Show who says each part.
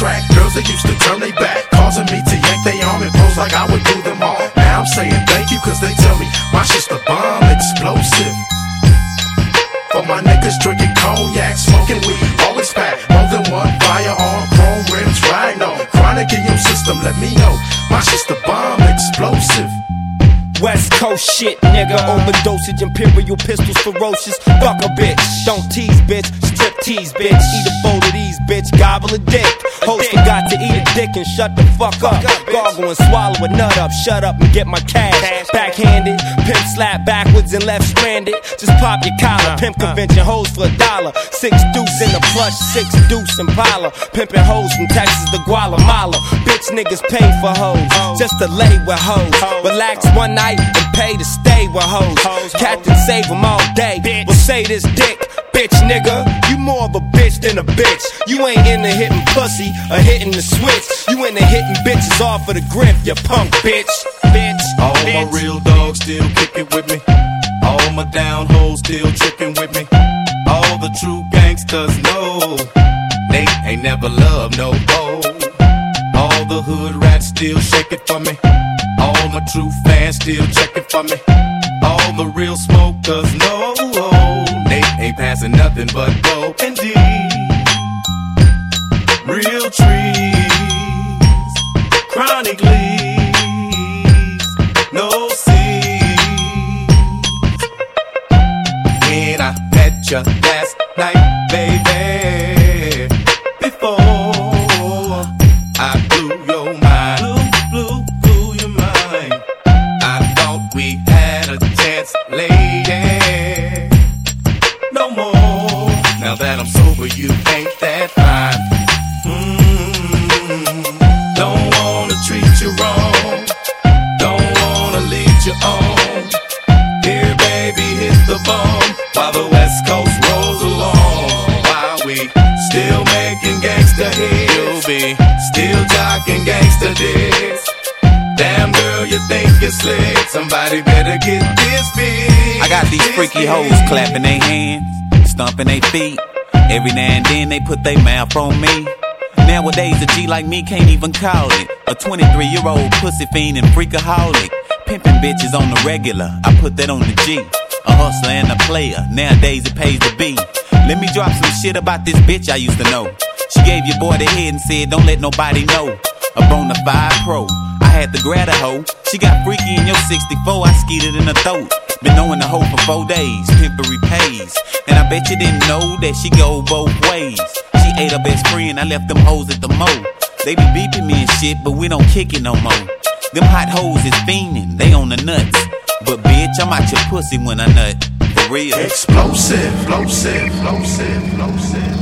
Speaker 1: track. Girls that used to turn their back, causing me to yank they arm and pose like I would do them all. Now I'm saying thank you, cause they tell me my shit's the bomb, explosive. For my niggas drinking cognac, smoking weed, always pack more than one firearm, chrome rims, rhino. Chronic in your system, let me know. My shit's the bomb, explosive.
Speaker 2: West Coast shit, nigga. Overdosage, imperial pistols, ferocious. Fuck a bitch. Don't tease, bitch. Tease, bitch. Eat a bowl of these, bitch. Gobble a dick. Host forgot to eat a dick and shut the fuck up. Gargle and swallow a nut up. Shut up and get my cash. Backhanded. Pimp slap backwards and left stranded. Just pop your collar. Pimp convention hoes for a dollar. Six deuce in the plush, six deuce in Impala. Pimping hoes from Texas to Guatemala. Bitch niggas pay for hoes. Just to lay with hoes. Relax one night and pay to stay with hoes. Captain save them all day. Say this dick, bitch nigga. You more of a bitch than a bitch. You ain't into hitting pussy or hitting the switch. You into hitting bitches off of the grip, you punk bitch. Bitch.
Speaker 3: All
Speaker 2: bitch.
Speaker 3: my real dogs still kicking with me. All my down hoes still tricking with me. All the true gangsters know they ain't never loved no gold. All the hood rats still shake it for me. All my true fans still check it for me. All the real smokers know ain't passing nothing but dope and D. Real trees, chronic leaves, no seeds. When I met you last night, baby, you ain't that fine. Mm, Don't wanna treat you wrong. Don't wanna lead you on. Here, baby, hit the bomb while the West Coast rolls along. While we still making gangsta hits, be still jocking gangsta dicks. Damn girl, you think you're slick? Somebody better get this big.
Speaker 4: I got these freaky hoes clapping their hands, stomping their feet. Every now and then they put their mouth on me. Nowadays, a G like me can't even call it. A 23 year old pussy fiend and freakaholic. Pimping bitches on the regular, I put that on the G. A hustler and a player, nowadays it pays to be. Let me drop some shit about this bitch I used to know. She gave your boy the head and said, Don't let nobody know. A bona fide pro, I had to grab a hoe. She got freaky in your 64, I skeeted in her throat. Been knowing the hoe for four days, pimpery pays. And I bet you didn't know that she go both ways. She ate her best friend, I left them hoes at the mo. They be beeping me and shit, but we don't kick it no more. Them hot hoes is fiending, they on the nuts. But bitch, I'm out your pussy when I nut. For real.
Speaker 1: Explosive, explosive, explosive, explosive.